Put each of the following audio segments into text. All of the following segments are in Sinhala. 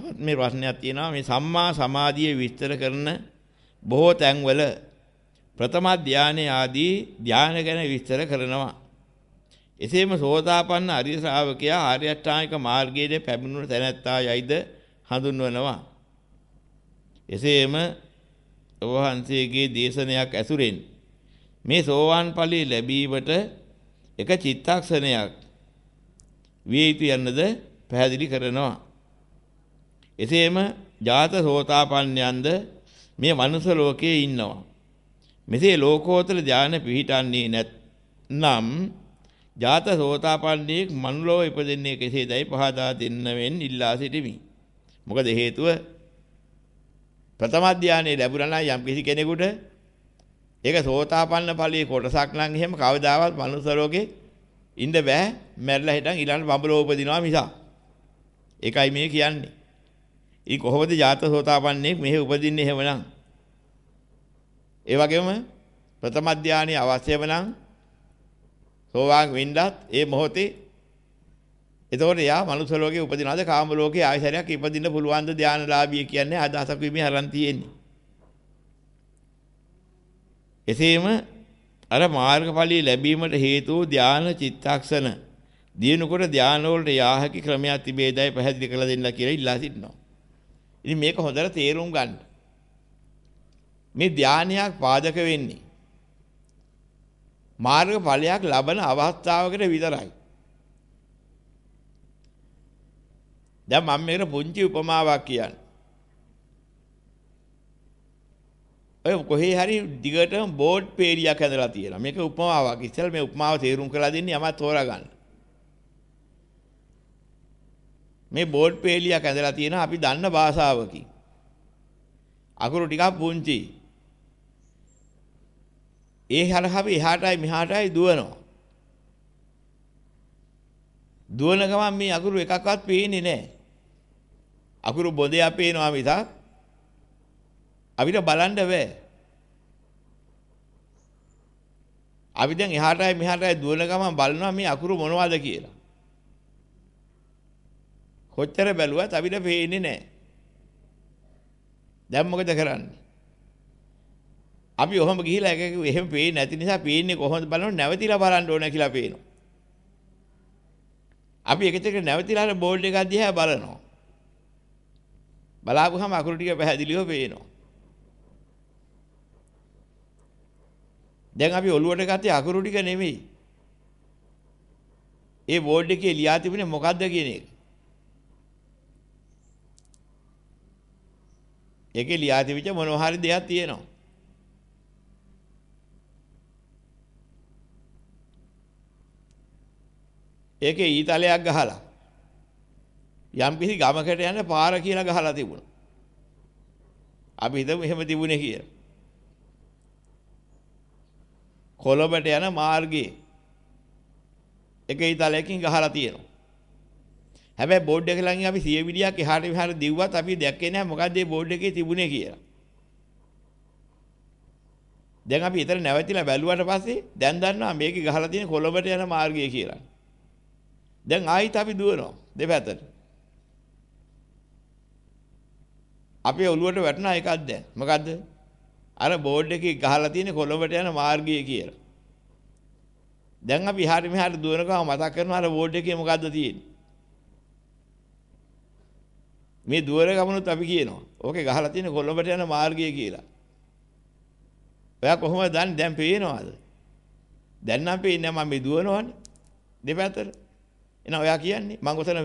තවත් මේ ප්‍රශ්නයක් තියෙනවා මේ සම්මා සමාධිය විස්තර කරන බොහෝ තැන්වල ප්‍රථම ධානයේ ආදී ධාන ගැන විස්තර කරනවා. එසේම සෝතාපන්න අරිය ශ්‍රාවකයා ආර්ය අෂ්ටාංගික මාර්ගයේ පැමිණුණු තැනැත්තා යයිද හඳුන්වනවා. එසේම වහන්සේගේ දේශනයක් ඇසුරෙන් මේ සෝවාන් ඵලී ලැබීමට එක චිත්තක්ෂණයක් විය යුතු යන්නද පැහැදිලි කරනවා. එසේම ජාත සෝතාපන්නයන්ද මේ මනුස්ස ලෝකයේ ඉන්නවා. මෙසේ ලෝකෝත්තර ධානය පිහිටන්නේ නැත්නම් ජාත සෝතාපන්නයෙක් මනුලෝ ඉපදෙන්නේ කෙසේදයි පහදා දෙන්නවෙන් ඉල්ලා සිටිමි. මොකද හේතුව ප්‍රථම ධානයේ ලැබුණා නම් යම් කිසි කෙනෙකුට ඒක සෝතාපන්න ඵලයේ කොටසක් නම් එහෙම කවදාවත් මනුස්ස ලෝකේ ඉන්න බෑ මැරිලා හිටන් ඊළඟ බඹලෝ උපදිනවා මිසක්. ඒකයි මේ කියන්නේ. ඊ කොහොමද ජාත සෝතාපන්නයෙක් මෙහෙ උපදින්නේ එහෙමනම්? ඒ වගේම ප්‍රථම ධානයේ අවශ්‍යම නම් සෝවාන් වෙන්නත් ඒ මොහොතේ එතකොට යා මනුස්ස ලෝකේ උපදිනවාද කාම ලෝකේ ආයසරයක් ඉපදින්න පුළුවන්ද ධානලාභිය කියන්නේ අදහසක් වීමේ හරන් තියෙන්නේ. එසේම අර මාර්ගඵලී ලැබීමට හේතු ධාන චිත්තක්ෂණ දිනුකොට ධාන වලට යාහකි ක්‍රමයක් තිබේදයි පැහැදිලි කරලා දෙන්න කියලා ඉල්ලා සිටිනවා. ඉතින් මේක හොඳට තේරුම් ගන්න. මේ ධානයක් පාදක වෙන්නේ මාර්ගඵලයක් ලබන අවස්ථාවකට විතරයි. දැන් මම මේකට පුංචි උපමාවක් කියන්නේ. ඔය කොහේ හරි දිගටම බෝඩ් පේරියක් ඇඳලා තියෙනවා. මේක උපමාවක්. ඉතින් මේ උපමාව තේරුම් කරලා දෙන්නේ යමක් තෝරා මේ බෝඩ් පේලියක් ඇඳලා තියෙනවා අපි දන්න භාෂාවකින්. අකුරු ටිකක් පුංචි. ඒ හරහා එහාටයි මෙහාටයි දුවනවා. දුවන ගමන් මේ අකුරු එකක්වත් පේන්නේ නැහැ. අකුරු බොදයක් පේනවා මිසක් අපිට බලන්න බෑ. අපි දැන් එහාටයි මෙහාටයි දුවන ගමන් බලනවා මේ අකුරු මොනවද කියලා. කොච්චර බැලුවත් අපිට පේන්නේ නැහැ. දැන් මොකද කරන්නේ? අපි ඔහොම ගිහිලා එක එහෙම පේන්නේ නැති නිසා පේන්නේ කොහොමද බලනොත් නැවතිලා බලන්න ඕන කියලා පේනවා. අපි එක එක නැවතිලා බෝඩ් එකක් දිහා බලනවා. බලාපුවහම අකුරු ටික පැහැදිලිව පේනවා. දැන් අපි ඔළුවට ගත්තේ අකුරු ටික නෙමෙයි. ඒ බෝඩ් එකේ ලියා තිබුණේ මොකද්ද කියන එක. ඒකේ ලියා තිබිච්ච මොනවා හරි දෙයක් තියෙනවා. ඒකේ ඊතලයක් ගහලා යම් කිසි ගමකට යන පාර කියලා ගහලා තිබුණා. අපි හිතමු එහෙම තිබුණේ කියලා. කොළඹට යන මාර්ගයේ එක ඊතලයකින් ගහලා තියෙනවා. හැබැයි බෝඩ් එක ළඟින් අපි 100 විලියක් එහාට මෙහාට දිව්වත් අපි දැක්කේ නැහැ මොකද්ද මේ බෝඩ් එකේ තිබුණේ කියලා. දැන් අපි ඊතර නැවතිලා බැලුවට පස්සේ දැන් දන්නවා මේකේ ගහලා තියෙන කොළඹට යන මාර්ගය කියලා. දැන් ආයිත් අපි දුවනවා දෙපැත්තට. අපේ ඔළුවට වැටුණා එකක් දැන්. මොකද්ද? අර බෝඩ් එකේ ගහලා තියෙන කොළඹට යන මාර්ගය කියලා. දැන් අපි එහාට මෙහාට දුවනකම මතක් කරනවා අර බෝඩ් එකේ මොකද්ද තියෙන්නේ? මේ දුවර ගමනුත් අපි කියනවා. ඕකේ ගහලා තියෙන කොළඹට යන මාර්ගය කියලා. ඔයා කොහොමද දන්නේ දැන් පේනවද? දැන් නම් පේන්නේ මම මේ දුවනවනේ. දෙපැත්තට. එහෙනම් ඔයා කියන්නේ මං ඔතන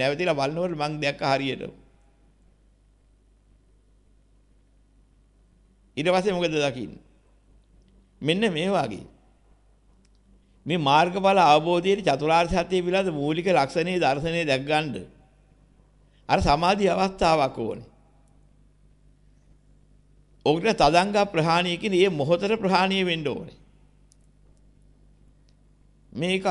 නැවතිලා බලනකොට මං දැක්ක හරියට. ඊට පස්සේ මොකද දකින්නේ? මෙන්න මේ වගේ. මේ මාර්ගඵල අවබෝධයේ චතුරාර්ය සත්‍ය පිළිබඳ මූලික ලක්ෂණේ දර්ශනේ දැක් ගන්න. අර සමාධි අවස්ථාවක් ඕනේ. ඔකට තදංග ප්‍රහාණිය කියන මේ මොහතර ප්‍රහාණිය වෙන්න ඕනේ. මේක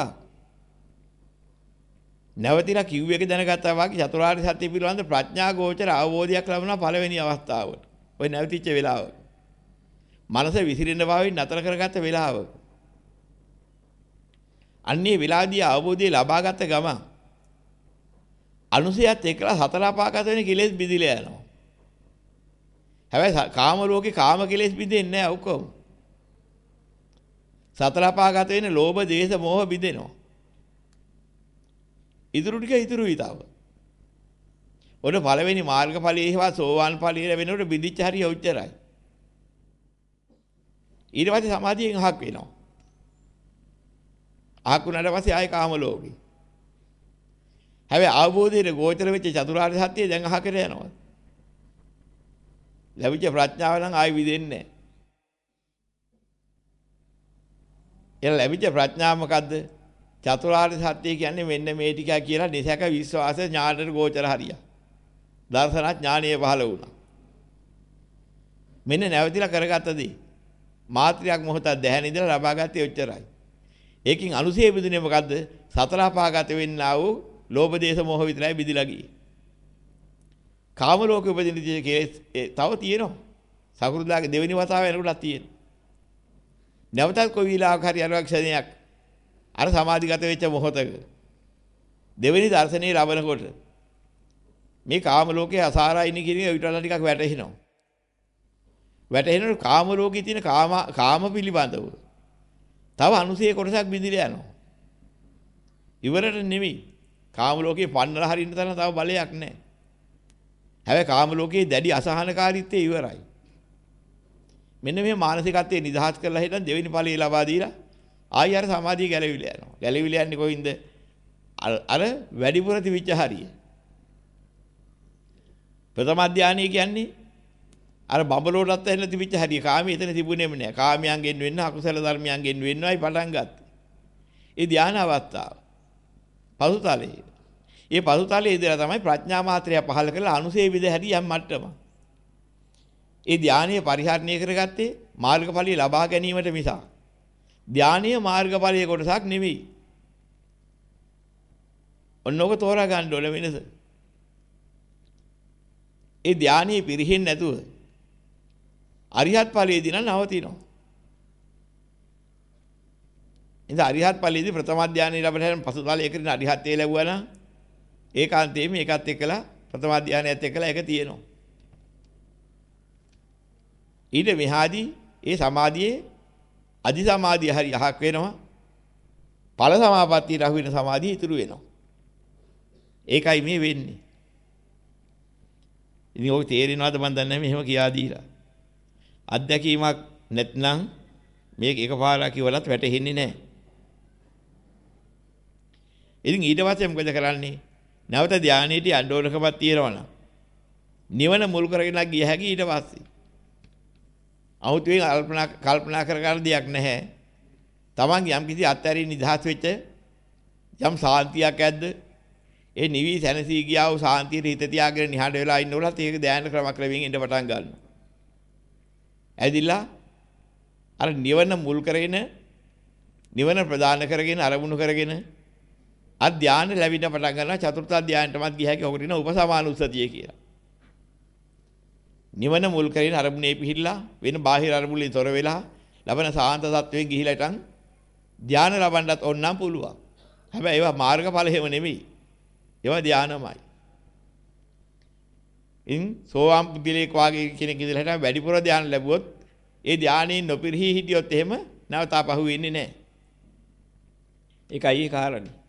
නැවතිලා කිව් එක දැනගත්තා වගේ චතුරාර්ය සත්‍ය පිළිබඳ ප්‍රඥා ගෝචර අවබෝධයක් ලැබුණා පළවෙනි අවස්ථාවට. ওই නැවතිච්ච වෙලාව. මනස විසිරෙන බවින් නතර කරගත්ත වෙලාවක. අන්නේ වෙලාදී අවබෝධය ලබාගත් ගමන් අනුසයත් එක්කලා සතර අපාගත වෙන කෙලෙස් බිඳිලා යනවා. හැබැයි කාම ලෝකේ කාම කෙලෙස් බිඳෙන්නේ නැහැ ඔක්කොම. සතර අපාගත වෙන ලෝභ, දේශ, මෝහ බිඳෙනවා. ඉතුරු ටික ඉතුරු විතාව. ඔන්න පළවෙනි මාර්ගඵලයේ හේවා සෝවාන් ඵලයේ ලැබෙනකොට බිඳිච්ච හරිය උච්චරයි. ඊට පස්සේ සමාධියෙන් අහක් වෙනවා. අහක් වුණාට පස්සේ ආයේ කාම ලෝකේ. හැබැයි අවබෝධයේ ගෝචර වෙච්ච චතුරාර්ය සත්‍යය දැන් අහකට යනවා. ලැබිච්ච ප්‍රඥාව නම් ආයි විදෙන්නේ නැහැ. එන ලැබිච්ච ප්‍රඥාව මොකද්ද? චතුරාර්ය සත්‍ය කියන්නේ මෙන්න මේ ටික කියලා නිසක විශ්වාස ඥානට ගෝචර හරිය. දර්ශන ඥානීය පහළ වුණා. මෙන්න නැවතිලා කරගත්ත දේ. මාත්‍රියක් මොහොතක් දැහැන ඉඳලා ලබාගත්තේ ඔච්චරයි. ඒකින් අනුසය බිඳුනේ මොකද්ද? සතර අපාගත වෙන්නා වූ ලෝභ දේශ මොහ විතරයි බිඳිලා ගියේ. කාම ලෝකෙ උපදින කෙලෙස් තව තියෙනවා. සකෘදාගේ දෙවෙනි වතාව වෙනකොටත් තියෙනවා. නැවතත් කොයි විලාක හරි අරක්ෂණයක් අර සමාධිගත වෙච්ච මොහොතක දෙවෙනි දර්ශනේ ලබනකොට මේ කාම ලෝකයේ අසාරයිනි කියන එක ඊටලා ටිකක් වැටහෙනවා. වැටහෙනකොට කාම ලෝකයේ තියෙන කාම කාම පිළිබඳව තව අනුසය කොටසක් බිඳිලා යනවා. ඉවරට නෙමෙයි. කාම ලෝකේ පන්නලා හරින්න තරම් තව බලයක් නැහැ. හැබැයි කාම ලෝකයේ දැඩි අසහනකාරීත්වය ඉවරයි. මෙන්න මේ මානසිකත්වයේ නිදහස් කරලා හිටන් දෙවෙනි ඵලයේ ලබා දීලා ආයි අර සමාධිය ගැලවිලා යනවා. ගැලවිලා යන්නේ කොයින්ද? අර වැඩිපුර තිබිච්ච හරිය. ප්‍රථම ධානය කියන්නේ අර බබලෝටත් ඇහෙන්න තිබිච්ච හරිය. කාමයේ එතන තිබුණේම නෑ. කාමයන්ගෙන් වෙන්න අකුසල ධර්මයන්ගෙන් වෙන්නවයි පටන් ගත්තේ. ඒ ධාන අවස්ථාව. පසුතලයේ. ඒ පසුතලයේ ඉඳලා තමයි ප්‍රඥා මාත්‍රය පහල කරලා අනුසේ විද හැටි යම් මට්ටම. ඒ ධානයේ පරිහරණය කරගත්තේ මාර්ගඵලිය ලබා ගැනීමට මිසක් ධානීය මාර්ගඵලයේ කොටසක් නෙවෙයි. ඔන්නෝක තෝරා ගන්න ඕන වෙනස. ඒ ධානයේ පිරෙහෙන්නේ නැතුව අරිහත් ඵලයේදී නම් නවතිනවා. ඉතින් අරිහත් ඵලයේදී ප්‍රථම ධානය ලැබෙන හැම පසුතලයකින් අරිහත්ත්වයේ ලැබුවා නම් ඒකාන්තයෙන් මේකත් එක්කලා ප්‍රථම ධානයත් එක්කලා ඒක තියෙනවා. ඊට මෙහාදී ඒ සමාධියේ අදි සමාධිය හරි අහක් වෙනවා. ඵල සමාපත්තිය රහු වෙන සමාධිය ඉතුරු වෙනවා. ඒකයි මේ වෙන්නේ. ඉතින් ඔය තේරෙනවද මන් දන්නේ නැහැ මෙහෙම කියා දීලා. අත්දැකීමක් නැත්නම් මේක එකපාරක් කිවලත් වැටහෙන්නේ නැහැ. ඉතින් ඊට පස්සේ මොකද කරන්නේ? නැවත ධානයේදී අඬෝලකමක් තියෙනවනම් නිවන මුල් කරගෙන ගිය හැකි ඊට පස්සේ. අමුතුවෙන් කල්පනා කල්පනා කර ගන්න දෙයක් නැහැ. Taman යම් කිසි අත්හැරීම් නිදහස් වෙච්ච යම් සාන්තියක් ඇද්ද? ඒ නිවි සැනසී ගියා වූ සාන්තියට හිත තියාගෙන නිහඬ වෙලා ඉන්නකොටත් ඒක ධානය ක්‍රමක්‍රමයෙන් ඉඳ පටන් ගන්නවා. ඇදිලා අර නිවන මුල් කරගෙන නිවන ප්‍රදාන කරගෙන අරමුණු කරගෙන අධ ධානය ලැබෙන්න පටන් ගන්නවා චතුර්ථ ධානයටමත් ගිය හැකි ඔකට කියන උපසමානුස්සතිය කියලා. නිවන මුල් කරගෙන අරමුණේ පිහිල්ලා වෙන බාහිර අරමුණෙන් තොර වෙලා ලබන සාන්ත තත්වයෙන් ගිහිලා ඉතින් ධානය ලබන්නත් ඕනනම් පුළුවන්. හැබැයි ඒවා මාර්ගඵල හේම නෙමෙයි. ඒවා ධානමයි. ඉන් සෝවාන් පුද්ගලයෙක් වාගේ කෙනෙක් ඉඳලා හිටම වැඩිපුර ධානය ලැබුවොත් ඒ ධානයෙන් නොපිරහි හිටියොත් එහෙම නැවත අපහු වෙන්නේ නැහැ. ඒකයි ඒ කාරණේ.